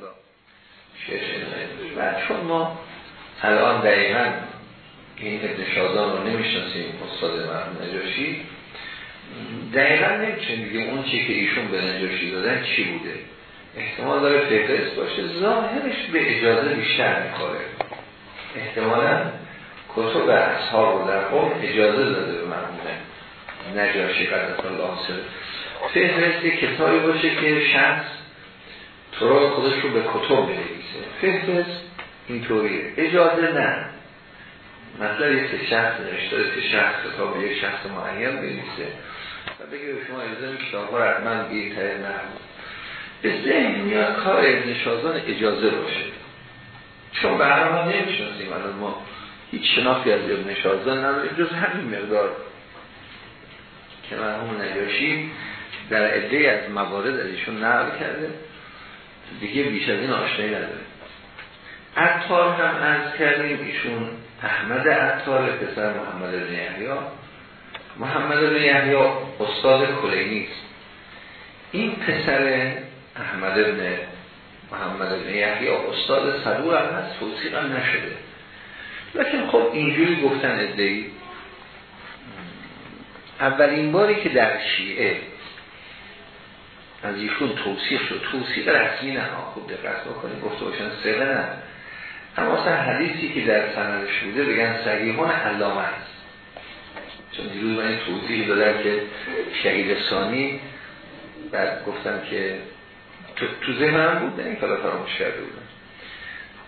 حالا و چون ما الان دقیقا این ابن رو نمی‌شناسیم استاد مرحوم نجاشی. دقیقا نمی‌تونیم بگیم اون چی که ایشون به نجاشی دادن چی بوده. احتمال داره فهرست باشه. ظاهرش به اجازه بیشتر می‌خوره. احتمالا کتب اصحاب رو در قوم اجازه داده به مرحوم نجاشی قدرت الله سر. فهرست کتابی باشه که شخص تو خودش رو به کتب بنویسه فهرست اینطوریه. اجازه نه. مثلا یک شخص نوشته که شخص کتاب یک شخص معین بنویسه و بگه به شما اجازه کتاب ها حتما تایید نه به ذهن میاد کار ابن شازان اجازه باشه. چون به هر حال نمی‌شناسیم. الان ما هیچ شناختی از ابن شازان نداریم. جز همین مقدار. که مرحوم نجاشی در عده از موارد از ایشون نقل کرده. دیگه بیش از این آشنایی نداره عطار هم از کردیم ایشون احمد عطار پسر محمد بن یحیی. محمد بن یحیی استاد کلینی است. این پسر احمد بن محمد بن یحیی استاد صدور هم هست توصیق هم نشده. لیکن خب اینجوری گفتن ادهی. اولین باری که در شیعه از ایشون توصیف شد. توصیف رسمی نه. خوب دقت بکنید. گفته باشن سره نه. اما اصلا حدیثی که در سندش بوده بگن صحیحان علامه است. چون دیروز من توضیح دادم که شهید ثانی بعد گفتم که تو, تو بود این کلا فراموش کرده بودم.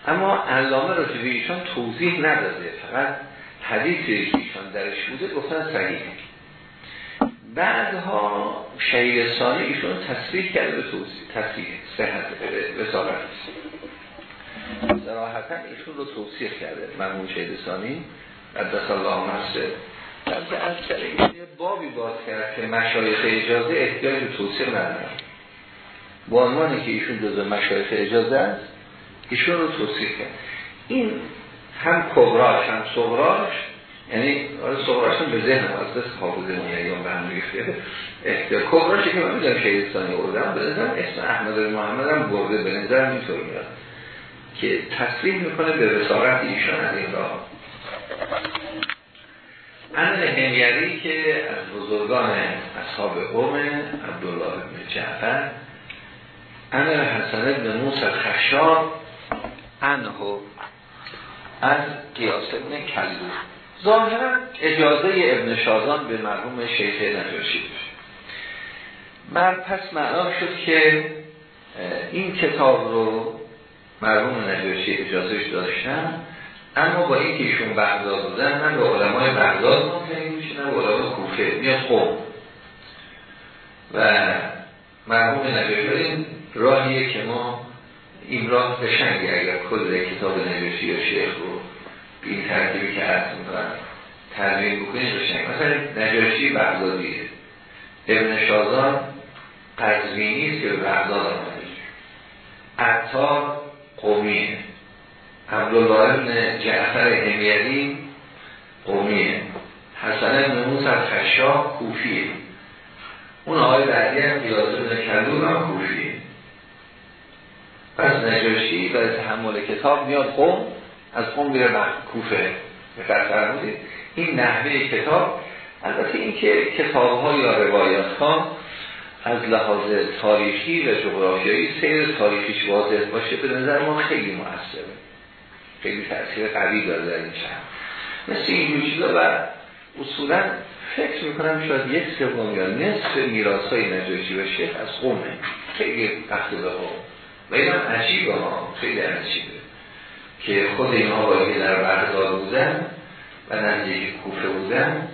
اما علامه را به ایشان توضیح نداده فقط حدیثی که ایشان درش بوده گفتن صحیح بعدها شهید ثانی ایشون تصریح کرده به توضیح تصریح صحت رسالت. صراحتا ایشون رو توصیح کرده مرمون شهید ثانی قدس الله نفسه در از یه بابی باز کرد که مشایخ اجازه احتیاج به توصیح ندارن با عنوانی که ایشون جزء مشایخ اجازه است ایشون رو توصیح کرد. این هم کبراش هم صغراش یعنی آره صغراش هم به ذهن از دست حافظه یا به هم ریخته احتیاج کبراش که من می‌دونم شهید ثانی اردم به نظرم اسم احمد محمد هم برده به نظر اینطور میاد. که تصریح می‌کنه به رسالت ایشان از این راه. انا همیری که از بزرگان اصحاب قوم عبدالله بن جعفر انا حسن ابن موسى خشاب انهو از قیاس ابن کلو ظاهرا اجازه ابن شازان به مرحوم شیخ نجاشی بر پس معنا شد که این کتاب رو مرحوم نجاشی اجازهش داشتن اما با این که ایشون بغداد بودن من به علمای بغداد منتهی میشه نه به علمای کوفه میاد خوب و مرحوم نجاشی این راهیه که ما این راه قشنگی اگر کل کتاب نجاشی یا شیخ رو به این ترتیبی که هست می‌کنن تدوین بکنید قشنگ مثلا نجاشی بغدادیه. ابن شازان قزوینی که به بغداد آمده. عطار قومیه. عبدالله ابن جعفر همیری قومیه. حسن ابن موسی خشاب کوفیه. اون آقای بعدی هم قیاس ابن کلون هم کوفیه. پس نجاشی برای تحمل کتاب میاد. قوم از قوم میره کوفه. به این نحوه کتاب البته این که کتاب یا روایات ها از لحاظ تاریخی و جغرافیایی سیر تاریخیش واضح باشه به نظر ما خیلی موثره خیلی تاثیر قوی داره در این شهر. مثل این چیزا و اصولا فکر می‌کنم شاید یک سوم یا نصف میراث های نجاشی و شیخ از قومه. خیلی وقت به و این هم عجیبه ها خیلی عجیبه. که خود اینها باید در بغداد بودن و نزدیک کوفه بودن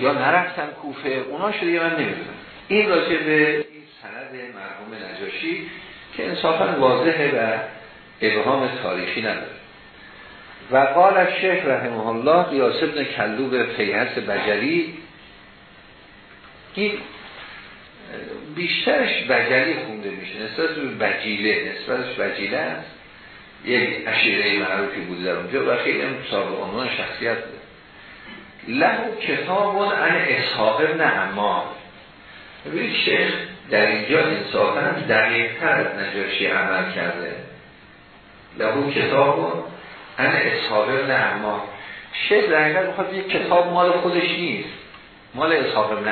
یا نرفتن کوفه اونا شده من نمی‌دونم. این راجع به این سند مرحوم نجاشی که انصافا واضحه و ابهام تاریخی نداره. و قال شیخ رحمه الله قیاس ابن کلوب فیحس بجلی این بیشترش بجلی خونده میشه نسبت به بجیله نسبتش بجیله است. یک اشیره معروفی بوده در اونجا و خیلی صاحب عنوان شخصیت بوده له کتاب عن اسحاق ابن عمار. ببینید شیخ در اینجا انصافا دقیق تر نجاشی عمل کرده. لهو کتاب ان اصحاب ابن اما شیخ در اینجا بخواد یک کتاب مال خودش نیست. مال اصحاب ابن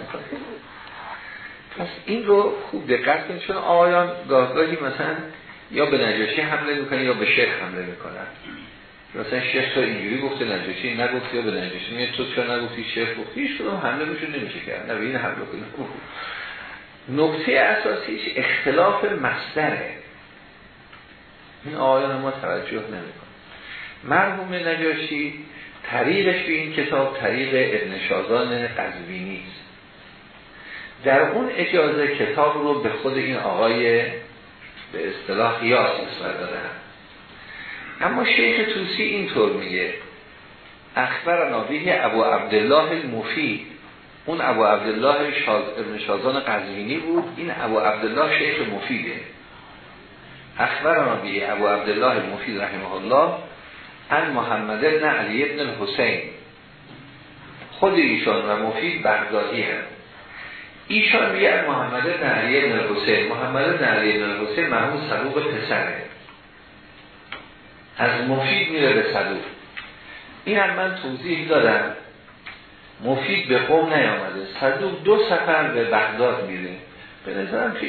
می‌کنه پس این رو خوب دقت کنید چون آقایان گاهگاهی مثلا یا به نجاشی حمله می‌کنه یا به شیخ حمله می‌کنن. مثلا شیخ تو اینجوری گفته نجاشی نگفتی یا به نجاشی میگه تو چرا نگفتی؟ شیخ گفتی هیچ حمله بهشون نمیشه کرد. نه این حمله کنه نکته اساسیش اختلاف مصدره. این آقایان ما توجه نمی‌کنه مرحوم نجاشی طریقش به این کتاب طریق ابن شازان قزوینی است. در اون اجازه کتاب رو به خود این آقای به اصطلاح قیاس نسبت دادن اما شیخ توسی اینطور میگه اخبر نابیه ابو عبدالله المفید اون ابو عبدالله شاز... ابن شازان قزوینی بود این ابو عبدالله شیخ مفیده. اخبر نابیه ابو عبدالله المفید رحمه الله ان محمد ابن علی ابن الحسین. خود ایشان و مفید بغدادی هم ایشان میگه محمد بن علی حسین. محمد بن علی بن حسین مرحوم صدوق پسره. از مفید میره به صدوق. این هم من توضیح دادم. مفید به قوم نیامده. صدوق دو سفر به بغداد میره. به نظرم که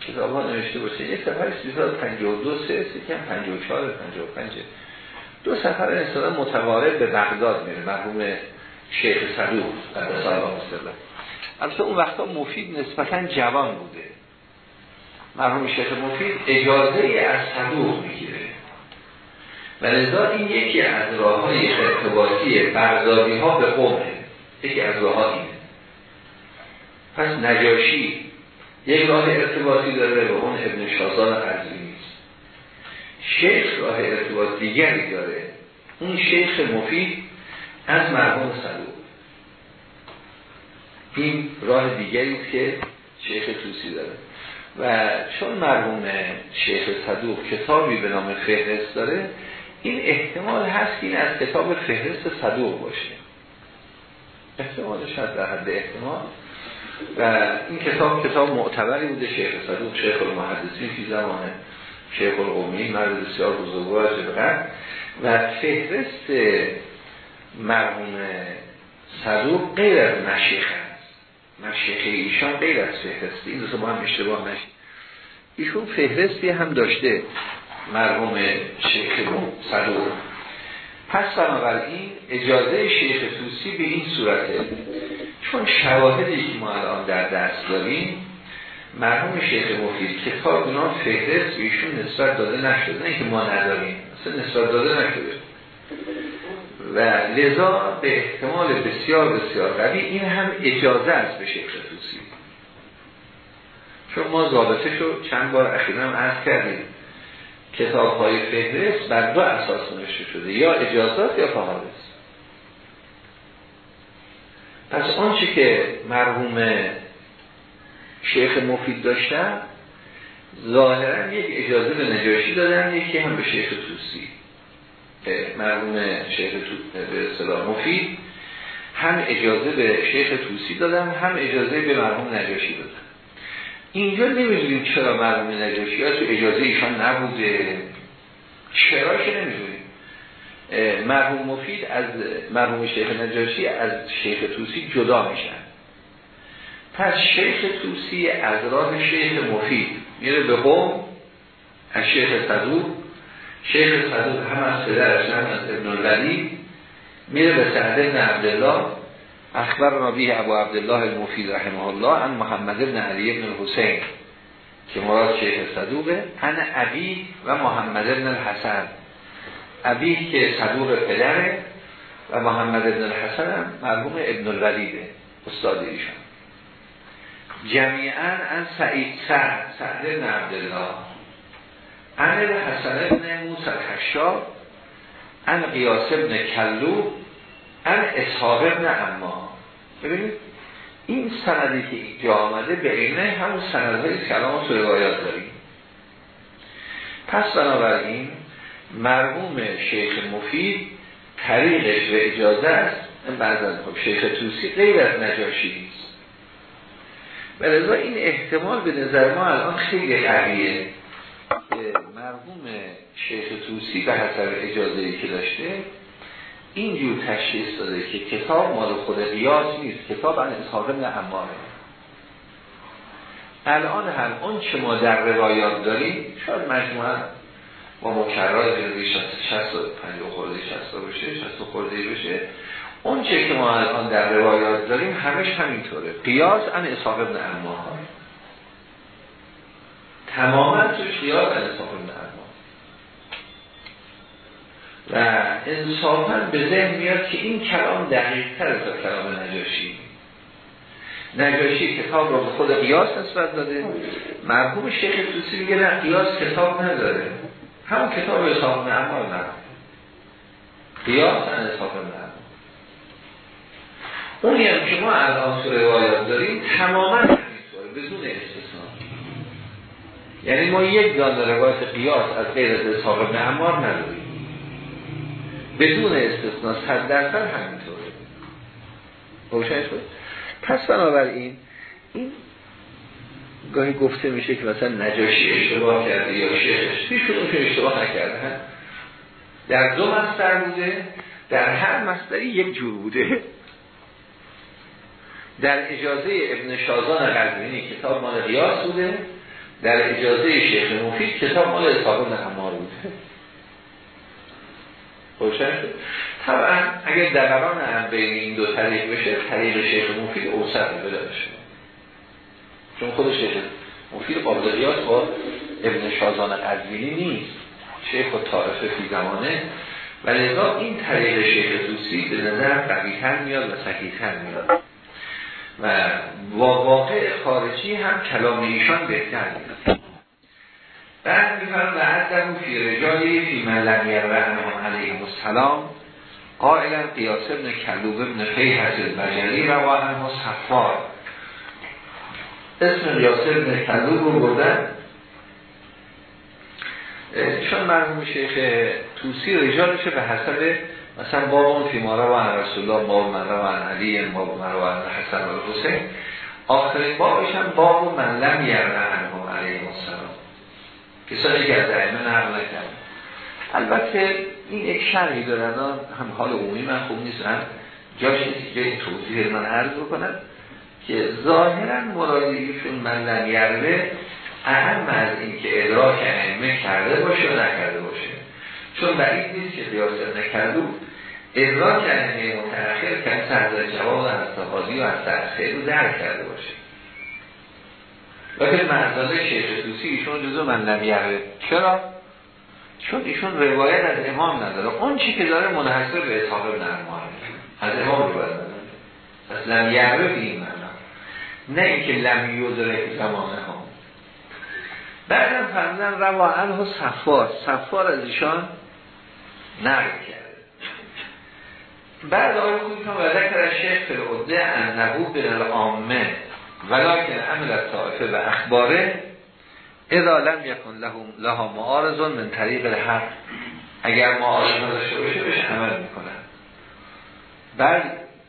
کتاب ها نوشته باشه. یک سفر 352 سه کم 54 55 دو سفر انسان متوارد به بغداد میره. مرحوم شیخ صدوق. قدس الله البته اون وقتا مفید نسبتا جوان بوده. مرحوم شیخ مفید اجازه از صدوق می‌گیره. و لذا این یکی از راه های ارتباطی برداری ها به قومه. یکی از راه اینه. پس نجاشی یک راه ارتباطی داره به اون ابن شازان قرضی نیست شیخ راه ارتباط دیگری داره. اون شیخ مفید از مرحوم صدوق این راه دیگری که شیخ توسی داره. و چون مرحوم شیخ صدوق کتابی به نام فهرست داره این احتمال هست که این از کتاب فهرست صدوق باشه. احتمالش هست در حد احتمال. و این کتاب کتاب معتبری بوده شیخ صدوق شیخ المحدثی فی زمان شیخ القومی مرد بسیار بزرگوار جبقت و فهرست مرحوم صدوق غیر مشیخ مشیخه ایشان غیر از فهرستی این دو با هم اشتباه نشید ایشون فهرستی هم داشته مرحوم شیخ صدوق پس بنابراین اجازه شیخ توسی به این صورته. چون شواهدی که ما الان در دست داریم مرحوم شیخ مفید کتاب اونا فهرست ایشون نسبت داده نشده. نه که ما نداریم اصلا نسبت داده نشده. و لذا به احتمال بسیار بسیار قوی این هم اجازه است به شیخ توسی چون ما ضابطه شو چند بار اخیرا هم عرض کردیم. کتاب های فهرست بر دو اساس نوشته شده یا اجازات یا فهارست پس آنچه که مرحوم شیخ مفید داشتن ظاهرا یک اجازه به نجاشی دادن یکی هم به شیخ توسی مرحوم شیخ به اصطلاح مفید. هم اجازه به شیخ توسی دادن هم اجازه به مرحوم نجاشی دادن اینجا نمی‌دونیم چرا مرحوم نجاشی ها تو اجازه ایشان نبوده. چرا که نمی‌دونیم. مرحوم مفید از مرحوم شیخ نجاشی از شیخ توسی جدا میشن. پس شیخ توسی از راه شیخ مفید میره به قوم از شیخ صدوق شیخ صدوق هم از پدرش هم از ابن الولی میره به سعد بن عبدالله اخبر نبی ابو عبدالله المفید رحمه الله ان محمد ابن علی ابن الحسین که مراد شیخ صدوقه ان ابی و محمد ابن الحسن. ابی که صدوق پدره و محمد ابن الحسن هم مرحوم ابن الولیده استاد ایشان. جمیعا ان سعید سعد سعد ابن عبدالله. ان حسن ابن موسى الخشاب ان قیاس ابن کلو ان اصحاب ابن اما ببینید این سندی که اینجا آمده به اینه همون سندهای کلام تو روایات داریم. پس بنابراین مرحوم شیخ مفید طریقش و اجازه است. بعضا خب شیخ توسی غیر از نجاشی است و این احتمال به نظر ما الان خیلی قویه. مرحوم شیخ توسی به حسب اجازه ای که داشته اینجور تشخیص داده که کتاب مال خود قیاس نیست. کتاب ان اسحاق ابن عماره. الان هم اون چه ما در روایات داریم شاید مجموعا با مکرار جلوی 60 50 خورده 60 بشه 60 خورده بشه. اون چه که ما الان در روایات داریم همش همینطوره. قیاس ان اسحاق ابن عماره. تماما ان اسحاق ابن و انصافا به ذهن میاد که این کلام دقیق تر تا کلام نجاشی. نجاشی کتاب رو به خود قیاس نسبت داده. مرحوم شیخ توسی میگه نه قیاس کتاب نداره. همون کتاب حساب نعمال نه. قیاس ان حساب نعمال اونی هم که ما الان تو روایات داریم تماما بدون استثناء یعنی ما یک دانه روایت قیاس از غیر از حساب نعمال نداریم. بدون استثناء صد درصد همینطوره. روشنش بود پس بنابراین این گاهی گفته میشه که مثلا نجاشی اشتباه کرده یا شیخش. پیشون که اشتباه نکرده در دو مستر بوده در هر مستری یک جور بوده. در اجازه ابن شازان قلبینی کتاب مال قیاس بوده. در اجازه شیخ مفید کتاب مال اصحاب نهمار بوده روشن شد. طبعا اگر دقران هم بین این دو طریق بشه طریق شیخ مفید اوسط بده چون خود شیخ مفید قابل قیاس با ابن شازان قدوینی نیست. شیخ و طائفه فی زمانه. و لذا این طریق شیخ دوستی به نظر قویتر میاد و صحیحتر میاد. و واقع خارجی هم کلام ایشان بهتر میاد بعد میفرم و عدم فی رجالی فی من لم علیه السلام قائلا قیاس ابن کلوب ابن فیحت البجلی روا عنه صفار. اسم قیاس ابن کلوب رو بردن. چون مرحوم شیخ توسی رجالشه به حسب مثلا باب اون فیماره و عن رسول الله باب من رو عن علی باب من رو عن حسن و حسین. آخرین بابش هم باب من لم یرعنهم علیه السلام. کسانی که از ائمه نقل نکردن. البته این یک شرحی دارن هم حال عمومی من خوب نیست. من جاش که توضیح من عرض بکنم که ظاهرا مرادیشون من لم یرده اهم از این که ادراک ائمه کرده باشه و نکرده باشه. چون بعید نیست که قیاس نکرده ادراک ائمه متأخر که از جواب از تقاضی و از تأخیر رو درک کرده باشه لیکن منزله شیخ توسی ایشون جزو من نمیاره چرا؟ چون ایشون روایت از امام نداره. اون چی که داره منحصر به اصحاب ابن از امام روایت نداره. پس به این معنا. نه اینکه لم یدرک زمان هم بعدم فرمودن روا عنه صفار. صفار از ایشان نقل بعد آقای خوبی که و ذکر شیخ فلعوده انهو به العامه ولیکن عمل طائفه و اخباره اذا لم یکن لها معارضون من طریق الحق. اگر معارض نداشته باشه بهش عمل می‌کنن. بعد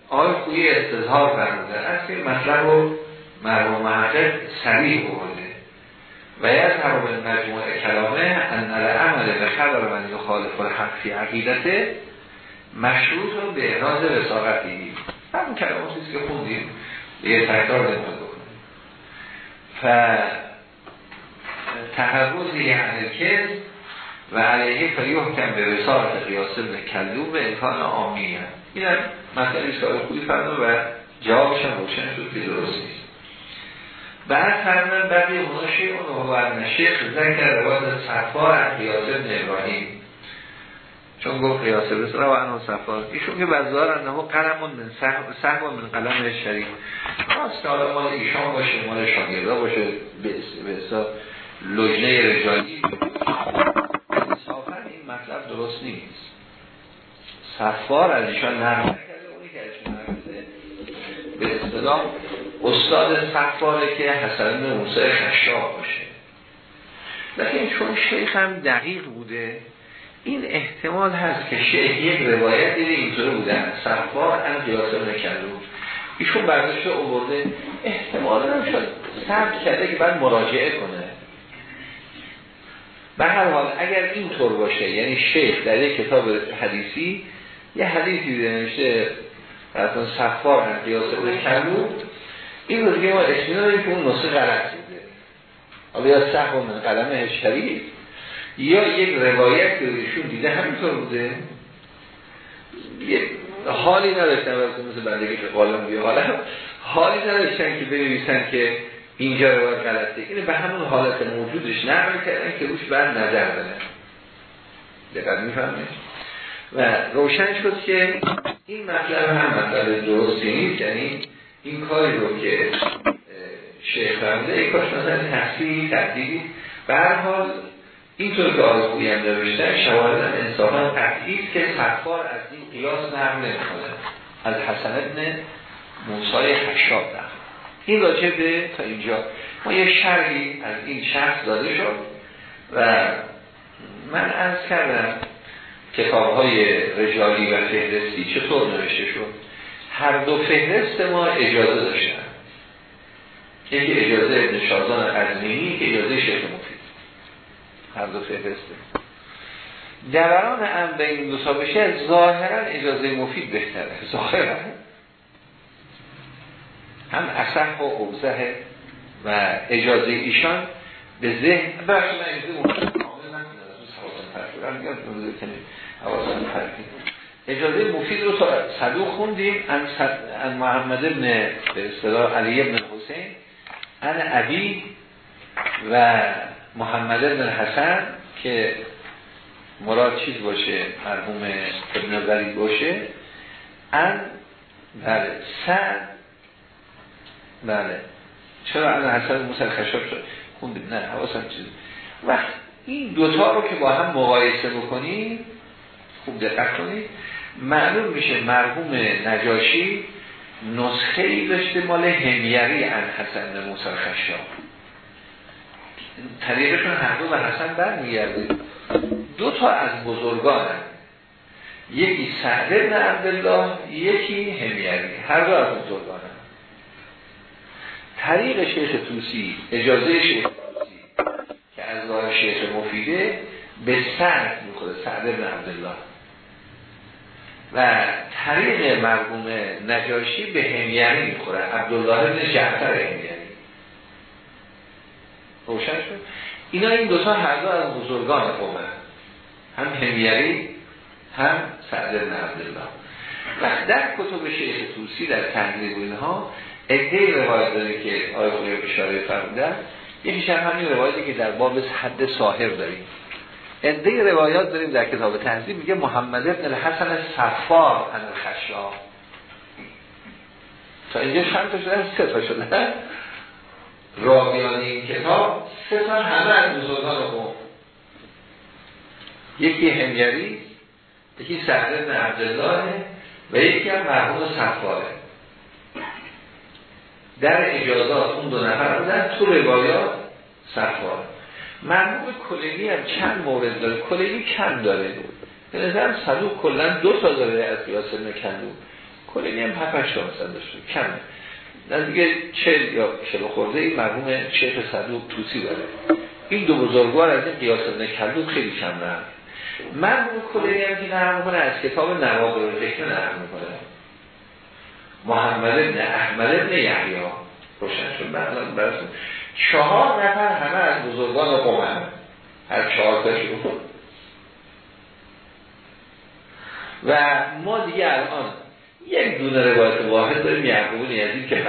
آقای خویی استظهار فرموده از که مطلب رو مرموم محقق سریع بوده و یذهب به مجموع کلامه ان العمل به خبر من یخالف الحق فی عقیدته مشروط رو به احراز وساقتی همون کلماتی که خوندیم یه تکرار نمید بکنیم ف تحرز یعنی که و علیه فریحکم به رسالت قیاس ابن کلوب به امکان آمی هم این هم مسئله اشتار خوبی فرمون و جوابش هم روشن شد که درست نیست. بعد فرمون بقیه مناشی اون و شیخ ذکر روایت صفا قیاس ابن ابراهیم. چون گفت قیاس رسول و انو صفا. ایشون که بزار انه قلمون من سهم من قلم شریف خواست حالا مال ایشان باشه مال شاگردا باشه به حساب لجنه رجالی. انصافا این مطلب درست نیست. صفار از ایشان نرم کرده اونی که به اصطلاح استاد صفاره که حسن موسی خشاب باشه. لیکن چون شیخ هم دقیق بوده این احتمال هست که شیخ یک روایت دیده اینطوره بودن. صفار ان قیاس نکردو ایشون برداشت رو احتمال هم شد ثبت کرده که بعد مراجعه کنه. به هر حال اگر این طور باشه یعنی شیخ در یک کتاب حدیثی یه حدیثی دیده نوشته اصلا صفار ان قیاس نکردو این رو دیگه ما اسمی داریم که اون نسخه غلط دیده. یا صح من قلم شریف. یا یک روایت که ایشون دیده همینطور بوده؟ یه حالی نداشتن مثل بندگی که قالم بیا. حالا حالی نداشتن که بنویسن که اینجا روایت غلطه. اینه به همون حالت موجودش نقل کردن که روش بعد نظر بدن دقیق می‌فهمه و روشن شد که این مطلب هم مطلب درستی نیست. یعنی این کاری رو که شیخ فرمده ای کاش مثلا تحصیلی تبدیلی به هر حال اینطور که آقای خویی هم نوشتن شواهد هم انصافا قطعی که صفار از این قیاس نرم نمی‌کنه از حسن ابن موسای خشاب دارم این راجع به تا اینجا. ما یه شرحی از این شخص داده شد و من از کردم کتاب های رجالی و فهرستی چطور نوشته شد؟ هر دو فهرست ما اجازه داشتن. یکی اجازه ابن شازان قزمینی که اجازه مفید هر دو فهرسته. دوران هم به این دو بشه ظاهرا اجازه مفید بهتره. ظاهرا هم اصح و اوزه و اجازه ایشان به ذهن. بخش من اجازه مفید اجازه مفید رو صدوق خوندیم. ان محمد ابن علی ابن حسین ان عبی و محمد ابن حسن که مراد چیز باشه؟ مرحوم ابن ولید باشه؟ ان بله. سعد بله. چرا ان حسن موسی خشاب شد؟ خوندیم. نه حواسم چیز وقت این دوتا رو که با هم مقایسه بکنیم خوب دقت کنید. معلوم میشه مرحوم نجاشی نسخه ای داشته مال همیری ان حسن موسی خشاب. طریقشون هر دو به حسن برمیگرده دو تا از بزرگان هم. یکی سعد ابن عبدالله یکی همیری هر دو از بزرگان هم. طریق شیخ توسی اجازه شیخ توسی که از راه شیخ مفیده به سعد می‌خوره سعد ابن عبدالله و طریق مرگوم نجاشی به همیری می‌خوره عبدالله ابن جعفر همیری روشن شد. اینا این دوتا هر دو از بزرگان قومه هم همیری هم سعد بن عبدالله. و در کتب شیخ توسی در تحلیل اینها ادهی روایت داره که آقای خوی اشاره فرمودن یکیش هم همین روایتی که در باب حد صاحب داریم. ادهی روایات داریم در کتاب تحضیب میگه محمد ابن الحسن صفار ان الخشاب تا اینجا چند تا شده؟ سه تا شده. راویان این کتاب سه تا همه از بزرگان قوم یکی همیری یکی سهر بن عبدالله و یکی هم مرحوم صفاره در اجازات اون دو نفر بودن تو روایات صفاره مرحوم کلینی هم چند مورد داره؟ کلینی کم داره. به نظرم صدوق کلا دو تا داره از قیاس کندو کلینی هم مثلا داشته. کم نزدیک چل یا چل خورده این مرحوم شیخ صدوق توسی داره. این دو بزرگوار از این قیاس ابن خیلی کم نرم مرحوم کلینی هم که نرم می‌کنه از کتاب نواب رو ذکر نرم می‌کنه محمد ابن احمد ابن یحیی. روشن شد بعد برسون چهار نفر همه از بزرگان قوم هم. هر چهار تاشون. و ما دیگه الان یک دونه روایت واحد داریم یعقوب نیازی که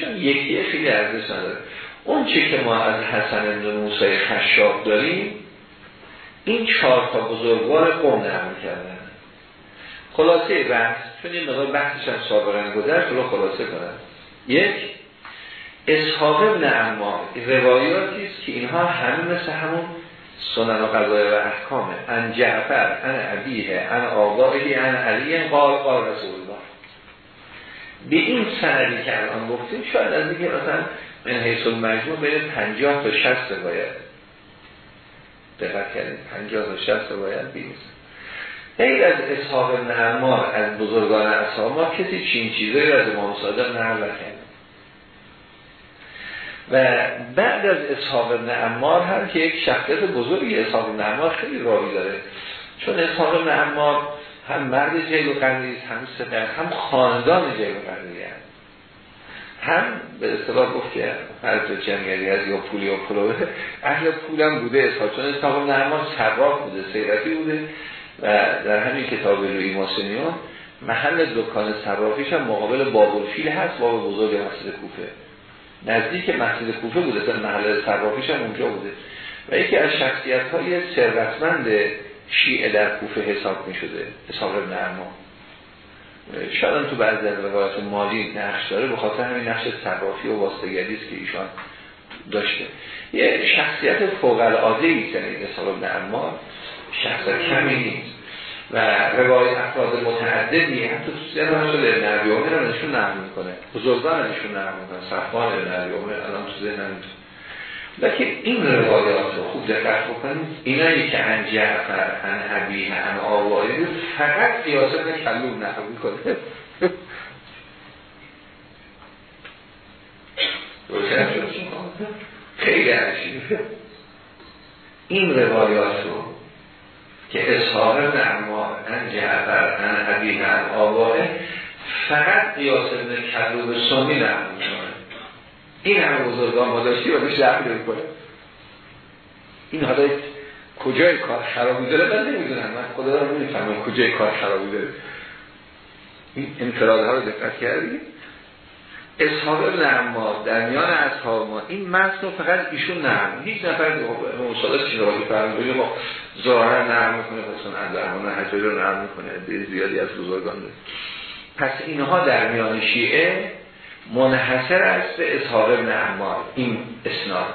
چون یکی خیلی ارزش نداره. اون چه که ما از حسن بن موسی خشاب داریم این چهار تا بزرگوار قوم نقل کردن. خلاصه بحث چون این مقدار بحثش هم سابقا گذشت رو خلاصه کنم. یک اصحاب ابن اما روایاتی است که اینها همه مثل همون سنن و قضای و احکامه. ان جعفر ان عبیه ان آقایه ان علیه قال قال رسول به این سندی که الان گفتیم شاید از اینکه مثلا من حیث المجموع بین 50 تا 60 روایت. دقت کردیم 50 تا 60 روایت بیست. غیر از اصحاب ابن از بزرگان اصحاب ما کسی چین چیزایی از امام صادق نقل نکرد و بعد از اصحاب ابن عمار هم که یک شخصیت بزرگی اصحاب ابن عمار خیلی راوی داره. چون اصحاب ابن عمار هم مرد جیل و قرنی هم سپر هم خاندان جیل و قرنی هم به اصطلاح گفت که هر دو جنگلی از یا پولی یا پولوه اهل پولم بوده اصحاب چون اصحاب عمار صراف بوده سیرتی بوده. و در همین کتاب روی ماسنیون محل دکان صرافیش هم مقابل بابلفیل هست باب بزرگ مسجد کوفه. نزدیک مسجد کوفه بوده محل صرافیش هم اونجا بوده. و یکی از شخصیت های شیعه در کوفه حساب می شده حساب ابن شاید تو بعضی از روایات مالی نقش داره به خاطر همین نقش صرافی و واسطگری است که ایشان داشته. یه شخصیت فوق العاده ای است حساب ابن عمار شخص کمی نیست. و روایت افراد متعددی حتی تو سیر رسول ابن عبی عمر هم نشون نقل می‌کنه بزرگان نشون نقل می‌کنه صفان ابن عمر الان تو ذهنم لیکن این روایات رو خوب دقت بکنید. اینایی که ان جعفر ان حبیه ان آوایی فقط قیاسه به کلوم نقل می‌کنه خیلی عجیبه این روایات رو که اظهار نعمار ان جعفر ان حبیه ان آوایی فقط قیاس ابن کلوب سنی نقل این همه بزرگان ما داشتی و بهش نقل کنه این حالا کجای کار خرابی داره من نمی‌دونم. من خدا رو نمی‌فهمم کجای کار خرابی داره این انفراد ها رو دقت کردی؟ اصحاب ابن عمار در میان اصحاب ما این متن فقط ایشون نرم هیچ نفر مصادق چیز رو فرمودید ما ظاهرا نرم می‌کنه مثلا اندرمان حجاج رو نرم می‌کنه. زیادی از بزرگان پس اینها در میان شیعه منحصر است به اصحاب ابن عمار این اسناد.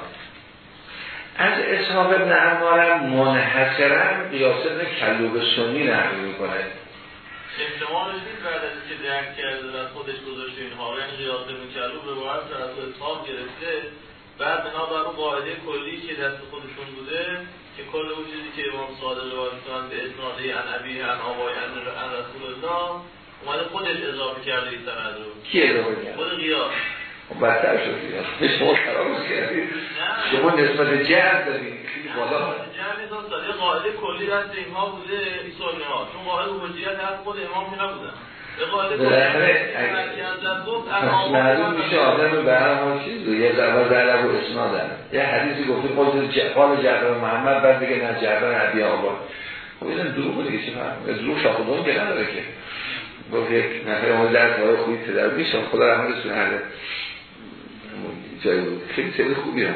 از اصحاب ابن عمار منحصرا قیاس ابن کلوب سنی نقل می‌کنه. احتمالش نیست بعد از که درک کرده و خودش گذاشته اینها یعنی قیاس ابن کلوب به باید از اصحاب گرفته. بعد بنا بر اون قاعده کلی که دست خودشون بوده که کل چیزی که امام صادق روایت به اسناده ان ابی ان آبای ان رسول الله اومده خودش اضافه کرده این سند رو. کی اضافه کرده؟ خود قیاس خب بدتر شد به شما خراب کردید شما نسبت جهر دارید خیلی بالا. جهر قاعده کلی دست اینها بوده سنی ها. چون قاعده حجیت هست خود امام که نبودن معلوم میشه آدم به هر چیز یه زبا ضرب و اسنادن یه حدیثی گفته قلت قال جعفر محمد بعد دیگه نه جعفر عبی آباد. خب این دروغ دیگه چه فهم دروغ شاخدون که نداره که. گفت یک نفر ما درس های خوبی پدر میشم خدا رحمتشون اهل جای بود. خیلی سری خوبی هم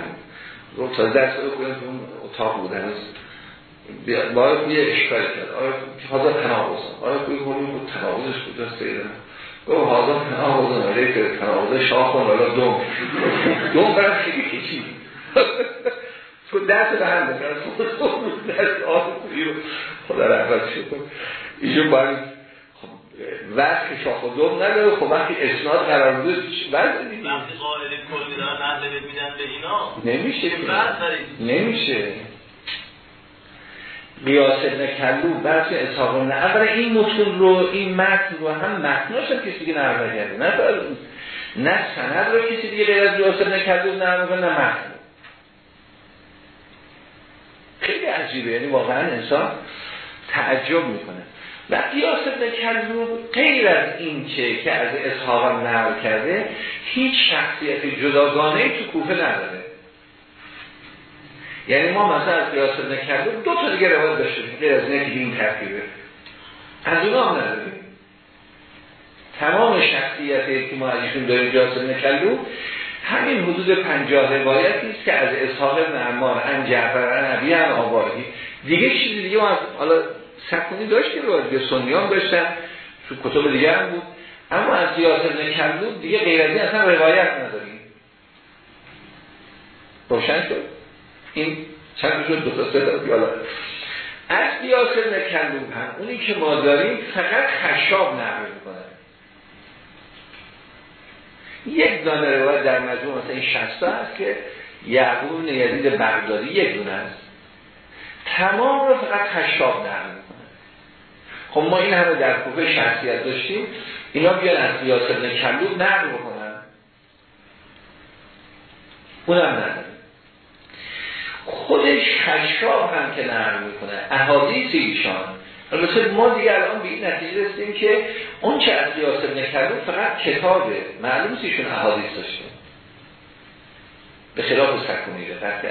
گفت تا های خوبی تو اون اتاق بودن باید یه اشکال کرد. آیا حاضر تناقض. آیا کوی کنیم بود تناقضش دست سیدن گفت حاضر تناقض نره که تناقض شاه کن ولی دوم دوم برای خیلی کچی تو دست به هم بزن. دست آن رو. خدا رحمتش کن ایشون باید وقت که شاخ و دوم نداره خب وقتی اسناد قرار بوده وقتی قاعده کلی دارن نهده میدن به اینا نمیشه نمیشه. قیاس ابن کلو بحث اصحاب اول این متون رو این متن رو هم متناش هم کسی دیگه نرمه کرده نه نه سند رو کسی دیگه غیر از قیاس ابن کلو نرمه نه متن. خیلی عجیبه. یعنی واقعا انسان تعجب می‌کنه. و قیاس ابن کلوب غیر از این که که از اصحابم نقل کرده هیچ شخصیت جداگانه تو کوفه نداره. یعنی ما مثلا از قیاس ابن دو تا دیگه روایت داشتیم غیر از این ترکیبه. از اونا هم نداریم. تمام شخصیت که ما ازشون داریم قیاس ابن کلوب همین حدود پنجاه روایتی است که از اصحاب ابن ان جعفر ان ابی ان آبادی. دیگه چیزی دیگه ما حالا سکونی داشتیم رو به سنیان داشتن تو کتب دیگه هم بود. اما از قیاس ابن کلوب دیگه غیر از این اصلا روایت نداریم. روشن شد. این چند شد؟ دو تا سه از قیاس ابن کلوب هم اونی که ما داریم فقط خشاب نقل می‌کنه. یک دانه روایت در مجموع مثلا این شسته هست که یعقوب یزید بغدادی یک دونه است تمام رو فقط خشاب نقل خب ما این همه در کوفه شخصیت داشتیم اینا بیان از قیاس ابن کلوب نقل بکنن. اونم نداره خودش خشاب هم که نقل می‌کنه احادیث ایشان. البته ما دیگه الان به این نتیجه رسیدیم که اون چه از قیاس ابن کلوب فقط کتابه. معلوم ایشون احادیث داشته. به خلاف سکونی رو فرق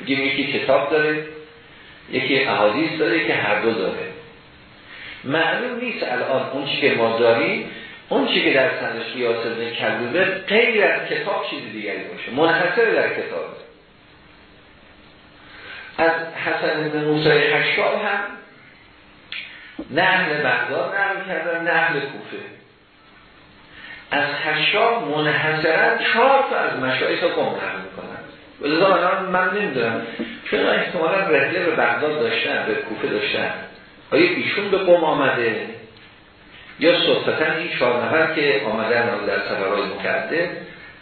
بگیم یکی کتاب داره یکی احادیث داره که هر دو داره. معلوم نیست الان اون چی که ما داریم اون چی که در سندش قیاس ابن کلوبه غیر از کتاب چیزی دیگری باشه. منحصر در کتاب. از حسن بن موسی خشکال هم نهل بغداد نقل کردن نهل کوفه. از خشاب منحصرا چهار تا از مشایخ قوم نقل می‌کنن. لذا من نمی‌دونم چون احتمالا رحله به بغداد داشتن به کوفه داشتن. آیا ایشون به قوم آمده؟ یا صفتن این چهار نفر که آمدن در سفرهای مکرده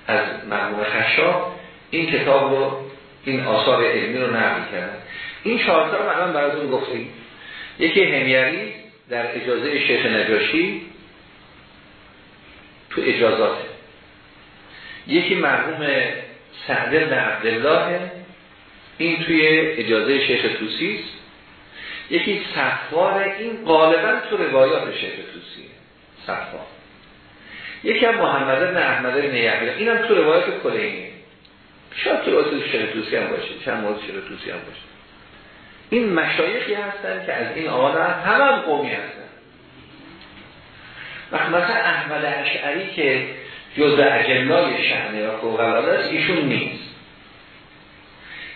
از مرموم خشاب این کتاب رو این آثار علمی رو نقل کردن؟ این چهار تا رو الان براتون گفتیم. یکی همیری در اجازه شیخ نجاشی تو اجازاته. یکی مرحوم سعد بن عبدالله این توی اجازه شیخ توسی یکی صفوار این غالبا تو روایات شیخ توسی صفوار یکی هم محمد بن احمد بن یحیی. اینم تو روایات کلینی. شاید تو روایات شیخ توسی هم باشه چند مورد شیخ توسی هم باشه. این مشایخی هستن که از این آقا هم هم قومی هستن. مثلا احمد اشعری که جزء اجلای شهنه و فوقلاده است ایشون نیست.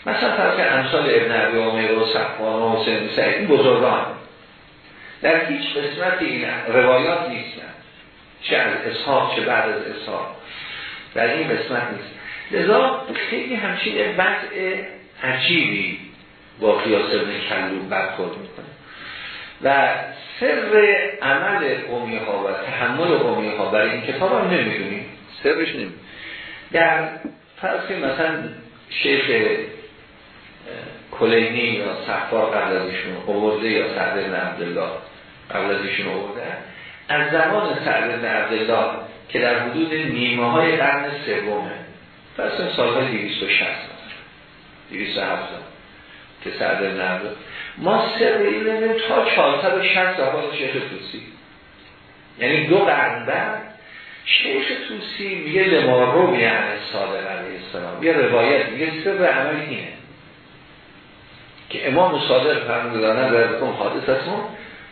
مثلا فرق امثال ابن عبی عمر و صفوان و حسین سعید این بزرگان. در هیچ قسمت این روایات نیستن. چه از اصحاب چه بعد از اصحاب. در این قسمت نیست. لذا خیلی همچین وضع عجیبی با قیاس ابن کلوب برخورد می‌کنه. و سر عمل قومی ها و تحمل قومی ها برای این کتاب هم نمی‌دونیم. سرش نمید در فرض مثلا شیخ کلینی یا صفار قبل از ایشون اوورده یا سعد بن عبدالله قبل از ایشون اوورده از زمان سعد بن عبدالله که در حدود نیمه های قرن سومه فرض سالهای 260 270 که سعد بن عبدالله. ما سر این تا 460 زمان شیخ توسی. یعنی دو قرن بعد شیخ توسی میگه لما رو یعنی صادق علیه السلام. یه روایت میگه سر عمل اینه. که امام صادق فرمودانه در بکن حادث اسمون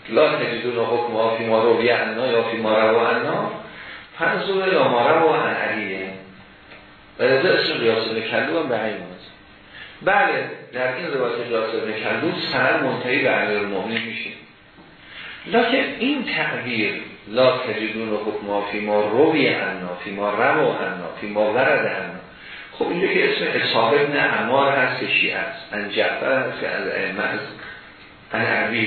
لا تجدون حکم ها فی ما رو عنا یا فی ما رو عنا. فنزور یا ما رو عن علیه و رضا اسم قیاس کلو هم به عین بله در این روایت قیاس کلو سند منتهی به امیر المؤمنین میشه. لکن این تعبیر لا تجدون حکم ها فی ما روی عنا فی ما رو عنا فی ما ورد عنا خب اینجا که اسم اصحاب ابن عمار هست که شیعه است. ان جعفر هست که از ائمه است. ان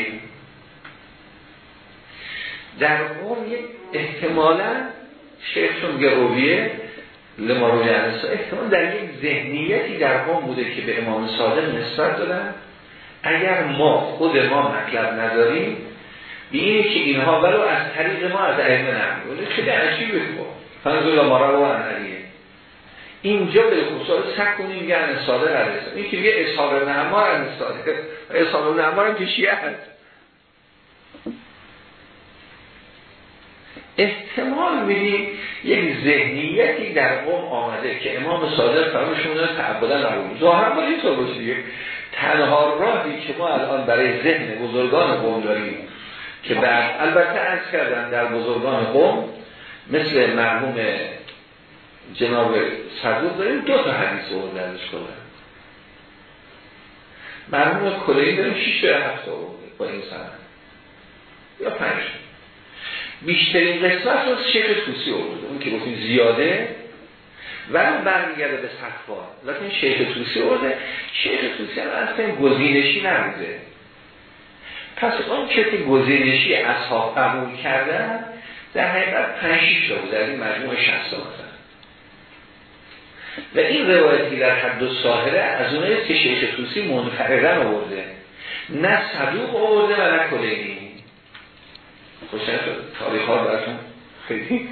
در قوم احتمالا شیخشون گرویه لما روی احتمال در یک ذهنیتی در قوم بوده که به امام صادق نسبت دادن. اگر ما خود ما مطلب نداریم به که اینها ولو از طریق ما از ائمه نمیگونه خیلی عجیبه خب. فنزول ما رو اینجا به خصوص سک کنیم میگه ان صادق علیه این که میگه اصحاب نعمار ان صادق اصحاب نعمار هم که شیعه هست. احتمال میدیم یک ذهنیتی در قوم آمده که امام صادق رو تعبدن نبود. ظاهر با این طور باشه تنها راهی که ما الان برای ذهن بزرگان قوم داریم که بعد البته از کردن در بزرگان قوم مثل مرحوم جناب صدوق داریم دو تا حدیث رو درش کنن مرحوم کلهی داریم شیش تا هفت آورده با این سند. یا پنج بیشترین قسمت رو شیخ توسی آورده اون که گفتیم زیاده. و برمیگرده به صفوان لیکن شیخ توسی آورده شیخ توسی هم اصلا گزینشی نمیده پس اون که گزینشی اصحاب قبول کردن در حقیقت پنج تا بود در این مجموع شست مثلا و این روایتی در حد و ساهره از اونایی که شیخ توسی منفردن آورده. نه صدوق آورده و نه کلینی. خوشن تاریخ ها براتون خیلی.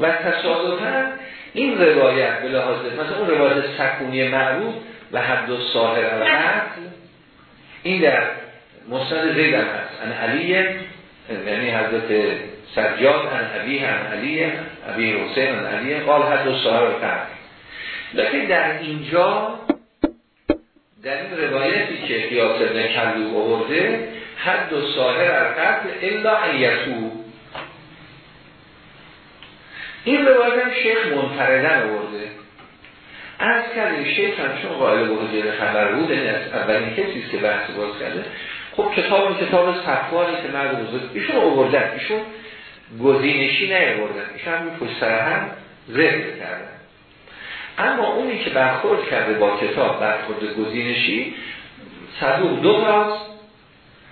و تصادفا این روایت به لحاظ مثلا اون روایت سکونی معروف و حد و ساهر الحد این در مستند زید هم هست. ان علی یعنی حضرت سجاد ان عبی هم علی عبی حسین ان علی قال حد و ساهر الحد لیکن در اینجا در این روایتی که قیاس ابن کلو آورده حد و ساهر القتل الا ایتو این روایت هم شیخ منفردن آورده. از کردیم شیخ هم چون قائل به خبر بود این از اولین کسی که بحث باز کرده خب کتاب این کتاب صفوانی که مرد بزرگ ایشون آوردن ایشون گزینشی نیاوردن. ایشون هم پشت هم ذکر کردن اما اونی که برخورد کرده با کتاب برخورد گزینشی صدوق دو راز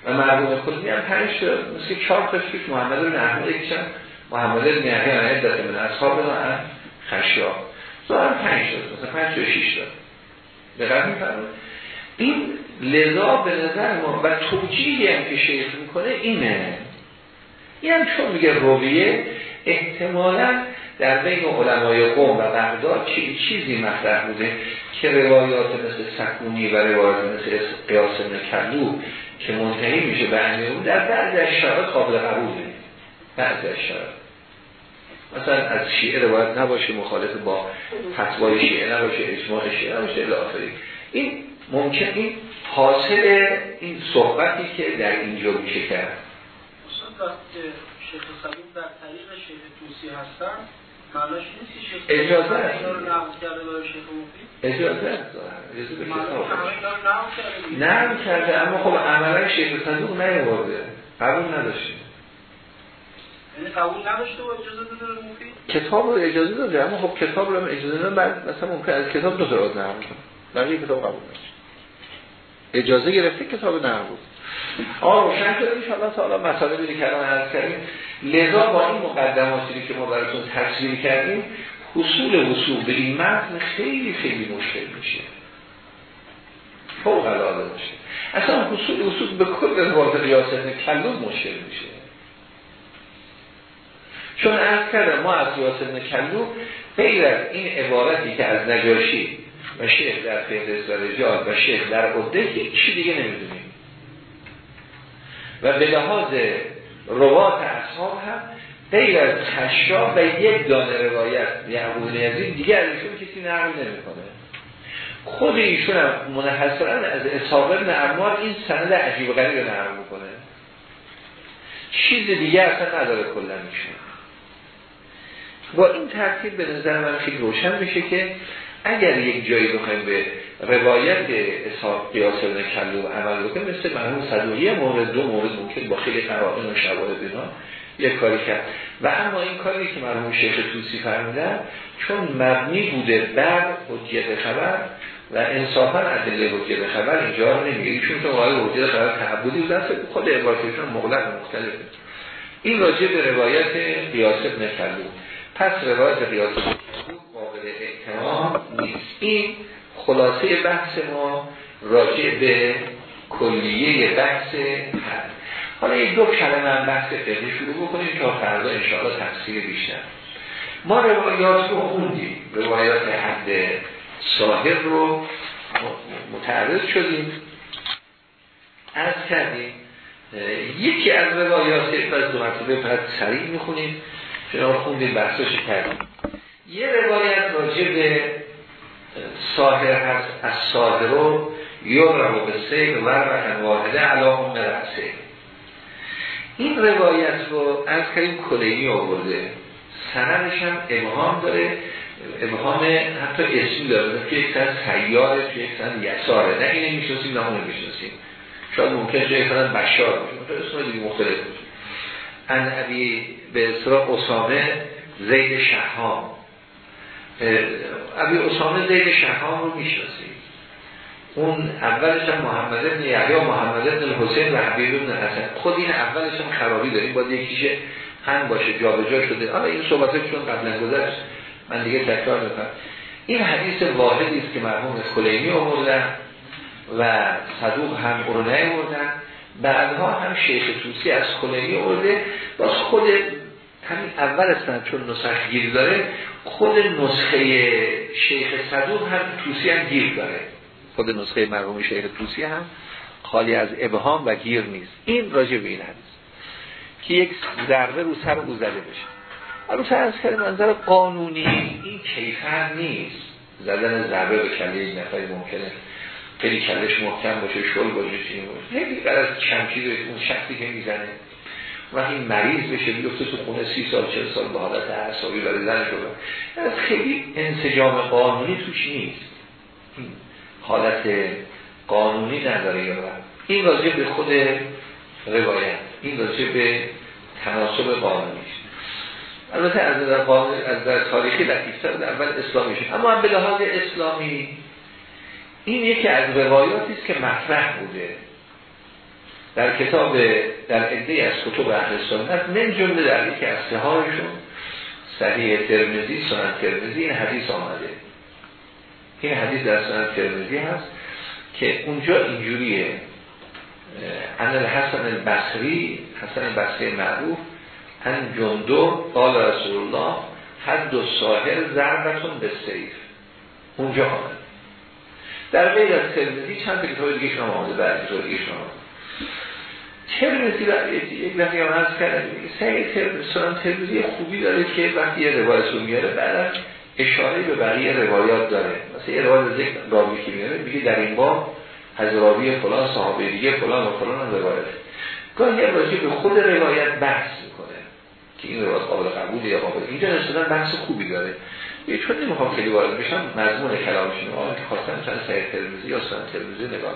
و مرحوم خودی هم پنج شد مثل چهار خشکش محمد بن احمد یکیشم محمد بن یحیی عن عدت من اصحاب من خشیا ظاهر پنج شد مثلا پنج و شیش داد به قدر این لذا به نظر ما و توجیهی هم که شیخ می‌کنه اینه. این هم چون میگه رویه احتمالا در بین علمای قوم و بغداد چیزی مطرح بوده که روایات مثل سکونی و روایات مثل قیاس کلو که منتهی میشه به اون در بعضی از شرایط قابل قبوله. بعضی از شرایط مثلا از شیعه روایت نباشه مخالف با فتوای شیعه نباشه اجماع شیعه نباشه الاخری این ممکن این حاصل این صحبتی که در اینجا میشه کرد. شیخ در طریق شیخ توسی هستن معناش نیست که شیخ اجازه اجازه هست نقل کرده اما خب عملا شیخ صدوق نیورده قبول نداشته. یعنی قبول نداشته و اجازه داده مفید؟ کتاب رو اجازه داده اما خب کتاب رو اجازه داده بعد مثلا ممکن از کتاب دو تا نقل کنه. بقیه کتاب قبول نشه اجازه گرفته کتاب بود آه روشن شد انشاءالله تعالی مسئله بیدی کردن عرض کردیم. لذا با این مقدماتی که ما براتون تصویر کردیم حصول وصول به این متن خیلی خیلی مشکل میشه. فوق العاده باشه. اصلا حصول وصول به کل روایت قیاست کلوم مشکل میشه. چون از کردم ما از قیاست کلوم غیر این عبارتی که از نجاشی و شیخ در فهرست و رجال و شیخ در عده هیچی دیگه نمی‌دونیم. و به لحاظ روات اصحاب هم غیر از خشاب و یک دانه روایت یعقوب یزید دیگه از ایشون کسی نقل نمی‌کنه. خود ایشون هم منحصرا از اصحاب ابن این سند عجیب غریب نقل می‌کنه. چیز دیگه اصلا نداره کلا ایشون. با این ترتیب به نظر من خیلی روشن میشه که اگر یک جایی بخوایم به روایت اصحاب قیاس ابن کلو عمل بکنیم مثل مرحوم صدوقی مورد دو مورد ممکن با خیلی قرائن و شواهد اینا یک کاری کرد. و اما این کاری که مرحوم شیخ توسی فرمودن چون مبنی بوده بر حجیت خبر و انصافا ادله حجیت خبر اینجا رو نمیگه. ایشون تو واقعا حجیت خبر تعبدی بوده خود عبارتشون مغلق مختلفه این راجع به روایت قیاس ابن کلو. پس روایت قیاس ابن اعتماد نیست این خلاصه بحث ما راجع به کلیه بحث حد. حالا یک دو کلمه هم بحث فقهی شروع بکنیم تا فردا انشاءالله تفسیر بیشتر. ما روایات رو خوندیم. روایات حد ساهر رو متعرض شدیم. از کردیم یکی از روایات از دو مرتبه فقط سریع می‌خونیم. چون خوندیم بحثش کردیم. یه روایت راجع به ساهر هست از ساهر رو رو به سیل و واحده علاقم رأسه این روایت رو از کریم کلینی آورده. سندش هم ابهام داره ابهام حتی اسمی داره که یک سند سیاره که یک سند یساره. نه اینه می‌شناسیم نه اونه می‌شناسیم. شاید ممکن یک سند بشار باشه اسم دیگه مختلف باشه. ان عبی به اصطلاح اسامه زید شهام ابی اسامه زید شهام رو می‌شناسیم. اون اولش هم محمد ابن یحیی محمد ابن حسین و حبیب ابن حسن. خود این اولش هم خرابی داریم باید یکیش هم باشه جابجا شده. حالا این صحبت چون قبلا گذشت من دیگه تکرار می‌کنم. این حدیث واحدی است که مرحوم کلینی آوردن و صدوق هم رو بردن بعدها هم شیخ توسی از خلینی ارده باز خود همین اول اصلا چون نسخه گیر داره خود نسخه شیخ صدوق هم توسی هم گیر داره. خود نسخه مرحوم شیخ توسی هم خالی از ابهام و گیر نیست. این راجع به این حدیث که یک ضربه رو سر او زده بشه. البته از کل منظر قانونی این کیفر نیست. زدن ضربه به کله یک نفری ممکنه خیلی کلش محکم باشه شل باشه چیزی باشه. قرار از چمچی اون شخصی که می‌زنه. و این مریض بشه بیفته تو خونه سی سال چه سال به حالت اعصابی برای زن شده. خیلی انسجام قانونی توش نیست. حالت قانونی نداره یا این راجع به خود روایت این راجع به تناسب قانونیش البته از در, از در تاریخی لطیفتر در اول اسلامی شد اما به لحاظ اسلامی این یکی از روایاتی است که مطرح بوده. در کتاب در عده از کتب اهل سنت من جمله در یکی از سهایشون صحیح ترمزی سنن ترمزی این حدیث آمده. این حدیث در سنن ترمزی هست که اونجا اینجوریه. ان الحسن البصری حسن البصری معروف ان جندو قال رسول الله حد و ساهر ضربتون به سیف اونجا آمد در غیر از ترمزی چند کتاب دیگه شما آمده بعد کتاب شما ترمزی یک وقتی هم هست کردن سعی سنان ترمزی خوبی داره که وقتی یه روایت رو میاره بعد اشاره به بقیه روایات داره. مثلا یه روایت ذکر راوی که میاره میگه در این باب از راوی فلان صحابه دیگه فلان و فلان هم روایت گاهی راجع به خود روایت بحث می‌کنه که این روایت قابل قبول یا قابل اینجا نشدن بحث خوبی داره. یه چون نمی‌خوام خیلی وارد بشم مضمون کلامشون آن که خواستم چند سعی تلویزی یا سن تلویزی نگاه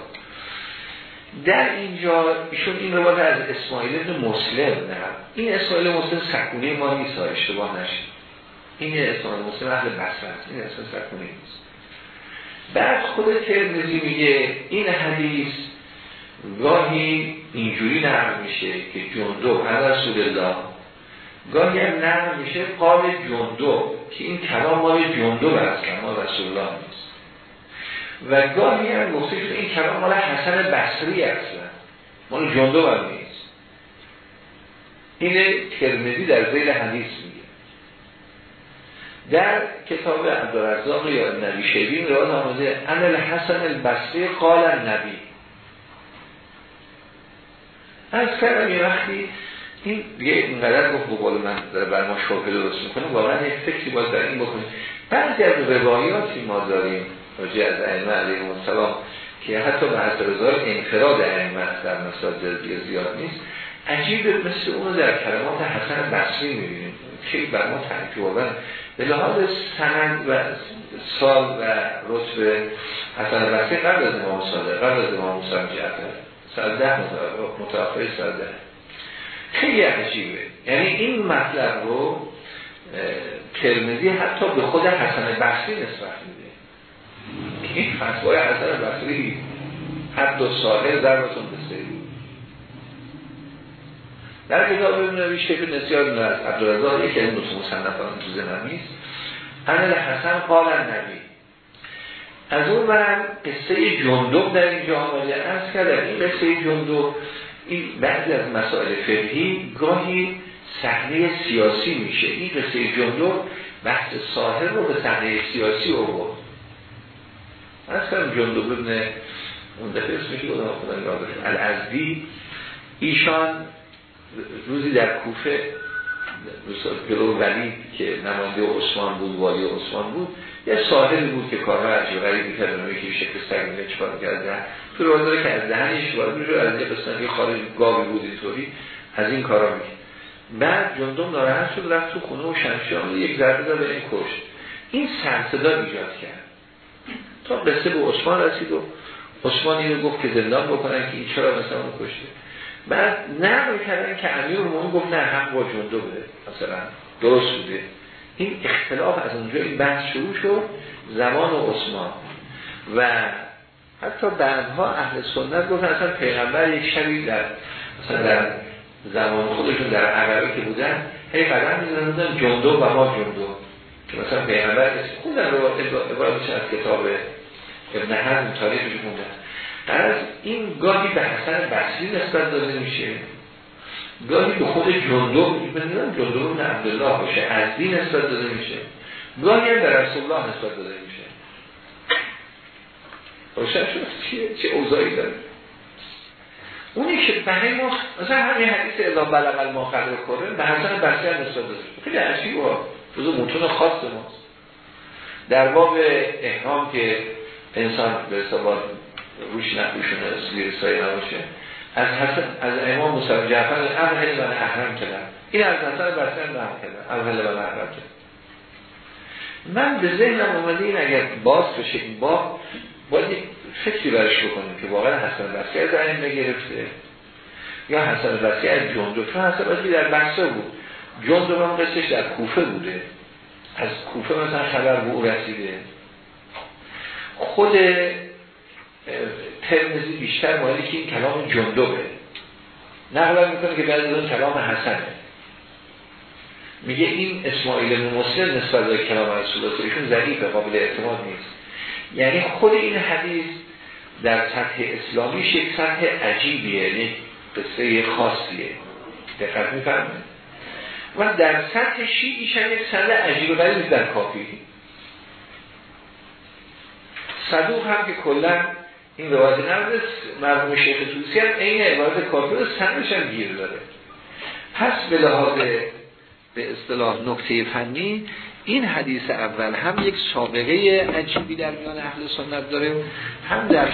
در اینجا ایشون این روایت از اسماعیل ابن مسلم نه. این اسماعیل مسلم سکونی ما نیست اشتباه نشید. این اسماعیل مسلم اهل بصره این اسم سکونی نیست. بعد خود ترمزی میگه این حدیث گاهی اینجوری نرم میشه که جندو هر رسول الله. گاهی هم نرم میشه قال جندو که این کلام مال جندو از کلام رسول الله نیست. و گاهی هم گفته که این کلام مال حسن بصری اصلا مال جندو هم نیست. این ترمزی در زیل حدیث میگه. در کتاب عبدالرزاق یا نبی شیبین رواد آمده ان الحسن البصری قال نبی از کردم یه وقتی این دیگه اینقدر گفت بقول من در بر ما شبه درست می‌کنه واقعا یک فکری باز در این بکنیم بعضی از روایاتی ما داریم راجع از ائمه علیه السلام که حتی به حضرت رضا انفراد ائمه در مسائل زیاد نیست. عجیبه مثل اون در کلمات حسن بصری می‌بینیم. خیلی بر ما تعجب به لحاظ سند و سال و رتبه حسن بصری قبل از امام صادق قبل از امام موسی جعفر سال ده متوفی سال ده. خیلی عجیبه. یعنی این مطلب رو ترمزی حتی به خود حسن بصری نسبت میده. این فتوای حسن بصری حد دو ساله ضربتون بسیاری در کتاب ابن نبی شکل نسیار از عبدالرزا یکی از دو مصنفان تو زنم انل حسن قال نبی از اون برم قصه جندب در اینجا آمده از کردم این قصه جندب این بعضی از مسائل فقهی گاهی صحنه سیاسی میشه. این قصه جندب بحث ساحر رو به صحنه سیاسی آورد. از کردم جندب ابن اون دفعه اسمش بودم خدا الازدی ایشان روزی در کوفه جلو ولی که نماینده عثمان بود والی عثمان بود یه ساحل بود که کارها عجیب غریب می‌کرد اونایی که شکل سگ چکار کردن تو رو داره که از دهنش وارد میشه از یه قسمتی خارج گاوی بود اینطوری از این کارا می‌کرد. بعد جندم ناراحت شد رفت تو خونه و شمشیان یک ضربه داد به این کشت. این سرصدا ایجاد کرد. تا قصه به عثمان رسید و عثمان اینو گفت که زندان بکنن که این چرا مثلا اون کشته. بعد نقل کردن که امیر مومن گفت نه هم با جندو بوده مثلا درست بوده. این اختلاف از اونجا این بحث شروع شد زمان و عثمان. و حتی بعدها اهل سنت گفتن اصلا پیغمبر یک شبی در مثلا در زمان خودشون در عربی که بودن هی قدم می‌زنن جندو و ما جندو. مثلا پیغمبر خوندن رو عبارتش از کتاب ابن حزم تاریخش خوندن از این گاهی به حسن بصری نسبت داده میشه. گاهی به خود جندب می‌بینیم جندب عبدالله باشه از دین نسبت داده میشه. گاهی هم به رسول الله نسبت داده میشه. روشن شد؟ چیه؟ چه اوضاعی داره؟ اونی که برای ما مثلا همین حدیث الا بلغ ما خلق کنه به حسن هم نسبت داده خیلی عجیب و جزو متون خاص ماست. در باب احرام که انسان به اصطلاح روش نقوشونه زیر سایه نباشه از حسن از امام موسی جعفر اول و احرام کردن. این از حسن بصری هم کردن. اول و احرام کردن. من به ذهنم اومده این اگر باز بشه این با باید فکری برش بکنیم که واقعا حسن بصری از این گرفته یا حسن بصری از جندو. چون حسن بصری در بحثه بود. جندو هم قصدش در کوفه بوده. از کوفه مثلا خبر به او رسیده. خود ترمزی بیشتر مالی که این کلام جندوبه نقل می‌کنه که بعد اون کلام حسنه. میگه این اسماعیل مسلم نسبت به کلام رسول الله ایشون ضعیفه قابل اعتماد نیست. یعنی خود این حدیث در سطح اسلامیش یک سطح عجیبیه یعنی قصه خاصیه. دقت میفرمایید. و در سطح شیعیش هم یک سند عجیب و غریب در کافی. صدوق هم که کلا این روایت نرد مرحوم شیخ توسی هم این روایت کافی رو سندش هم گیر داره پس به لحاظ به اصطلاح نکته فنی این حدیث اول هم یک سابقه عجیبی در میان اهل سنت داره هم در